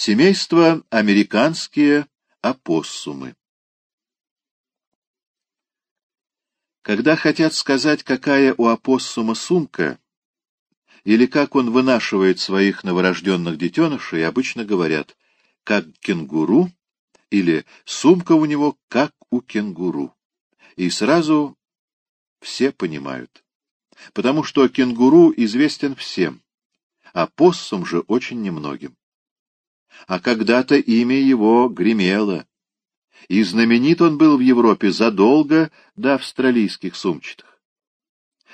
Семейство американские опоссумы. Когда хотят сказать, какая у опоссума сумка, или как он вынашивает своих новорожденных детенышей, обычно говорят «как кенгуру» или «сумка у него как у кенгуру». И сразу все понимают. Потому что кенгуру известен всем, а поссум же очень немногим. А когда-то имя его гремело, и знаменит он был в Европе задолго до австралийских сумчатых.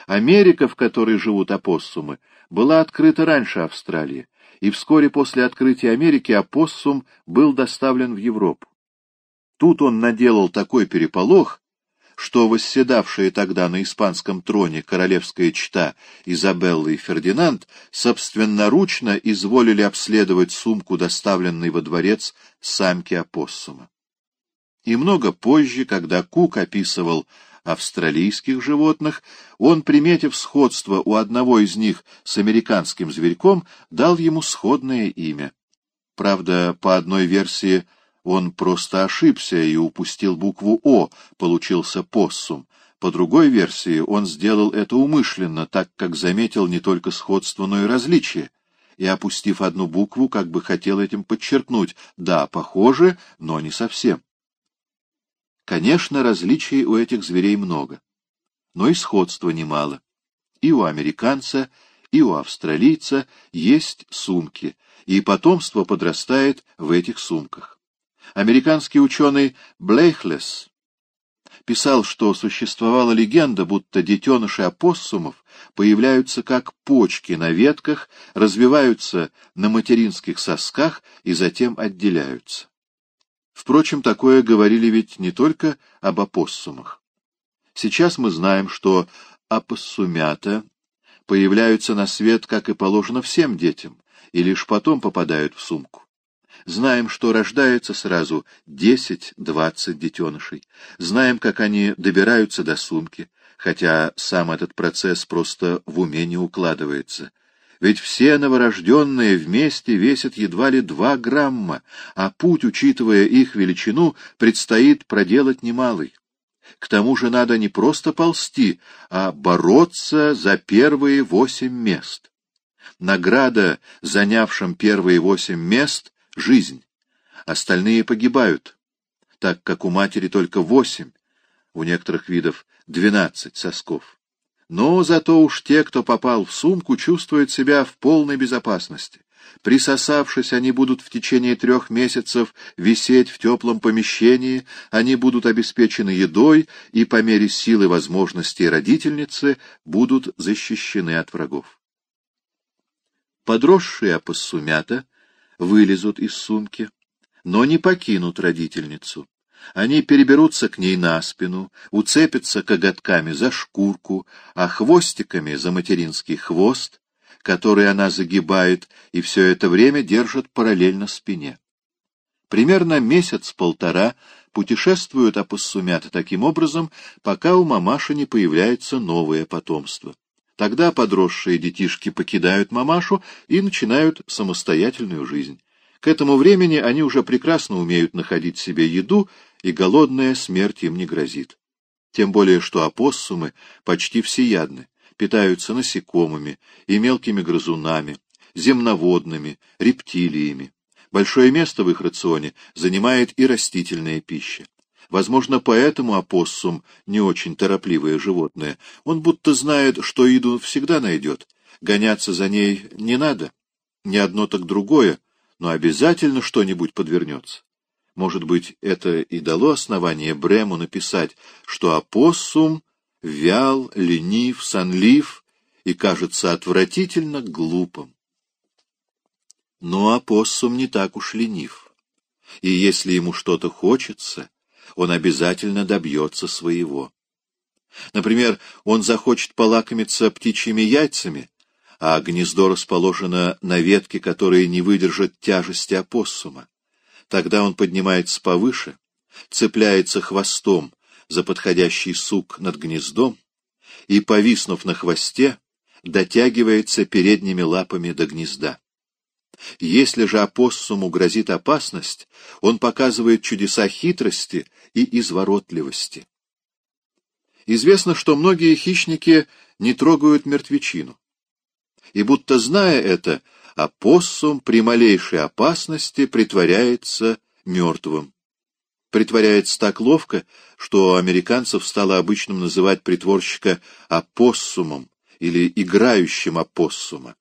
Америка, в которой живут опоссумы, была открыта раньше Австралии, и вскоре после открытия Америки опоссум был доставлен в Европу. Тут он наделал такой переполох, что восседавшие тогда на испанском троне королевская чта Изабелла и Фердинанд собственноручно изволили обследовать сумку, доставленной во дворец самки опоссума. И много позже, когда Кук описывал австралийских животных, он, приметив сходство у одного из них с американским зверьком, дал ему сходное имя. Правда, по одной версии он просто ошибся и упустил букву «О», получился поссум. По другой версии он сделал это умышленно, так как заметил не только сходство, но и различие, и, опустив одну букву, как бы хотел этим подчеркнуть «да, похоже, но не совсем». Конечно, различий у этих зверей много, но и сходства немало. И у американца, и у австралийца есть сумки, и потомство подрастает в этих сумках. Американский ученый Блейхлес писал, что существовала легенда, будто детеныши опоссумов появляются как почки на ветках, развиваются на материнских сосках и затем отделяются. Впрочем, такое говорили ведь не только об опоссумах. Сейчас мы знаем, что опоссумята появляются на свет, как и положено всем детям, и лишь потом попадают в сумку. Знаем, что рождается сразу 10-20 детенышей. Знаем, как они добираются до сумки, хотя сам этот процесс просто в уме не укладывается — ведь все новорожденные вместе весят едва ли два грамма, а путь, учитывая их величину, предстоит проделать немалый. К тому же надо не просто ползти, а бороться за первые восемь мест. Награда, занявшим первые восемь мест, — жизнь. Остальные погибают, так как у матери только восемь, у некоторых видов двенадцать сосков. Но зато уж те, кто попал в сумку, чувствуют себя в полной безопасности. Присосавшись, они будут в течение трех месяцев висеть в теплом помещении, они будут обеспечены едой и по мере силы возможностей родительницы будут защищены от врагов. Подросшие опоссумята вылезут из сумки, но не покинут родительницу. Они переберутся к ней на спину, уцепятся коготками за шкурку, а хвостиками за материнский хвост, который она загибает, и все это время держит параллельно спине. Примерно месяц-полтора путешествуют опоссумята таким образом, пока у мамаши не появляется новое потомство. Тогда подросшие детишки покидают мамашу и начинают самостоятельную жизнь. К этому времени они уже прекрасно умеют находить себе еду и голодная смерть им не грозит. Тем более, что опоссумы почти всеядны, питаются насекомыми и мелкими грызунами, земноводными, рептилиями. Большое место в их рационе занимает и растительная пища. Возможно, поэтому опоссум не очень торопливое животное. Он будто знает, что еду всегда найдет. Гоняться за ней не надо. Не одно так другое, но обязательно что-нибудь подвернется. Может быть, это и дало основание Брему написать, что опоссум вял, ленив, сонлив и кажется отвратительно глупым. Но опоссум не так уж ленив, и если ему что-то хочется, он обязательно добьется своего. Например, он захочет полакомиться птичьими яйцами, а гнездо расположено на ветке, которая не выдержит тяжести опоссума. Тогда он поднимается повыше, цепляется хвостом за подходящий сук над гнездом и, повиснув на хвосте, дотягивается передними лапами до гнезда. Если же опоссуму грозит опасность, он показывает чудеса хитрости и изворотливости. Известно, что многие хищники не трогают мертвечину. И будто зная это, опоссум при малейшей опасности притворяется мертвым. Притворяется так ловко, что американцев стало обычным называть притворщика опоссумом или играющим опоссума.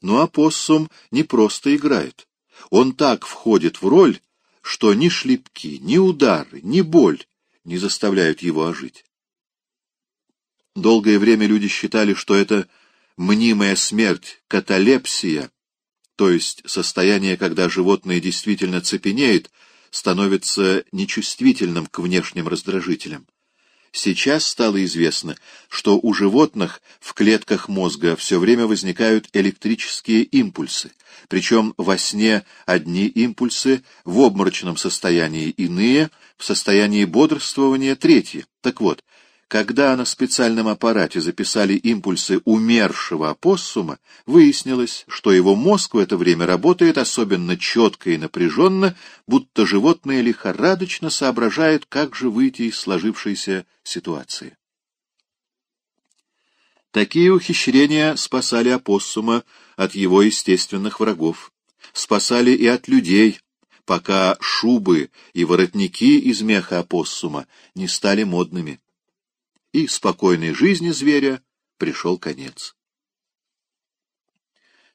Но опоссум не просто играет. Он так входит в роль, что ни шлепки, ни удары, ни боль не заставляют его ожить. Долгое время люди считали, что это мнимая смерть, каталепсия, то есть состояние, когда животное действительно цепенеет, становится нечувствительным к внешним раздражителям. Сейчас стало известно, что у животных в клетках мозга все время возникают электрические импульсы, причем во сне одни импульсы, в обморочном состоянии иные, в состоянии бодрствования третьи. Так вот, когда на специальном аппарате записали импульсы умершего опоссума, выяснилось, что его мозг в это время работает особенно четко и напряженно, будто животное лихорадочно соображает, как же выйти из сложившейся ситуации. Такие ухищрения спасали опоссума от его естественных врагов, спасали и от людей, пока шубы и воротники из меха опоссума не стали модными и спокойной жизни зверя пришел конец.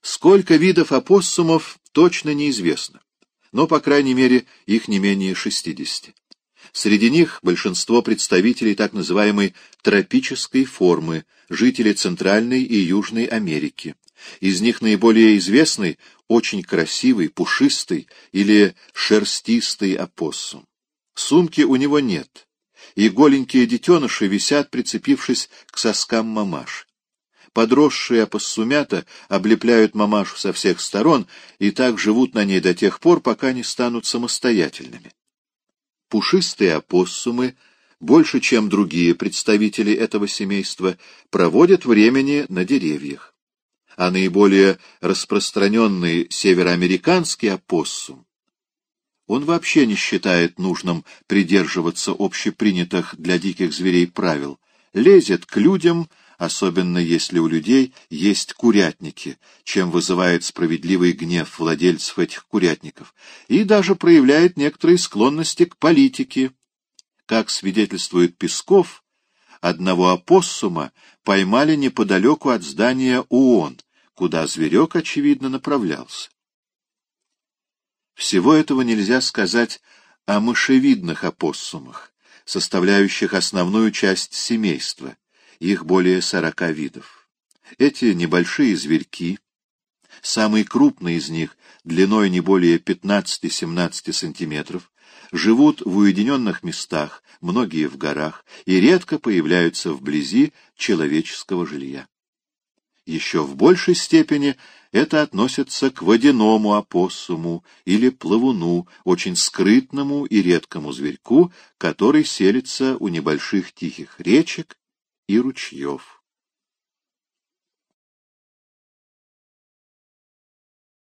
Сколько видов опоссумов точно неизвестно, но, по крайней мере, их не менее 60. Среди них большинство представителей так называемой тропической формы, жители Центральной и Южной Америки. Из них наиболее известный очень красивый, пушистый или шерстистый опоссум. Сумки у него нет, и голенькие детеныши висят, прицепившись к соскам мамаш. Подросшие опоссумята облепляют мамашу со всех сторон и так живут на ней до тех пор, пока не станут самостоятельными. Пушистые опоссумы, больше чем другие представители этого семейства, проводят времени на деревьях. А наиболее распространенный североамериканский опоссум он вообще не считает нужным придерживаться общепринятых для диких зверей правил, лезет к людям, особенно если у людей есть курятники, чем вызывает справедливый гнев владельцев этих курятников, и даже проявляет некоторые склонности к политике. Как свидетельствует Песков, одного опоссума поймали неподалеку от здания ООН, куда зверек, очевидно, направлялся. Всего этого нельзя сказать о мышевидных опоссумах, составляющих основную часть семейства, их более сорока видов. Эти небольшие зверьки, самый крупный из них, длиной не более 15-17 сантиметров, живут в уединенных местах, многие в горах, и редко появляются вблизи человеческого жилья. Еще в большей степени это относится к водяному опоссуму или плавуну, очень скрытному и редкому зверьку, который селится у небольших тихих речек и ручьев.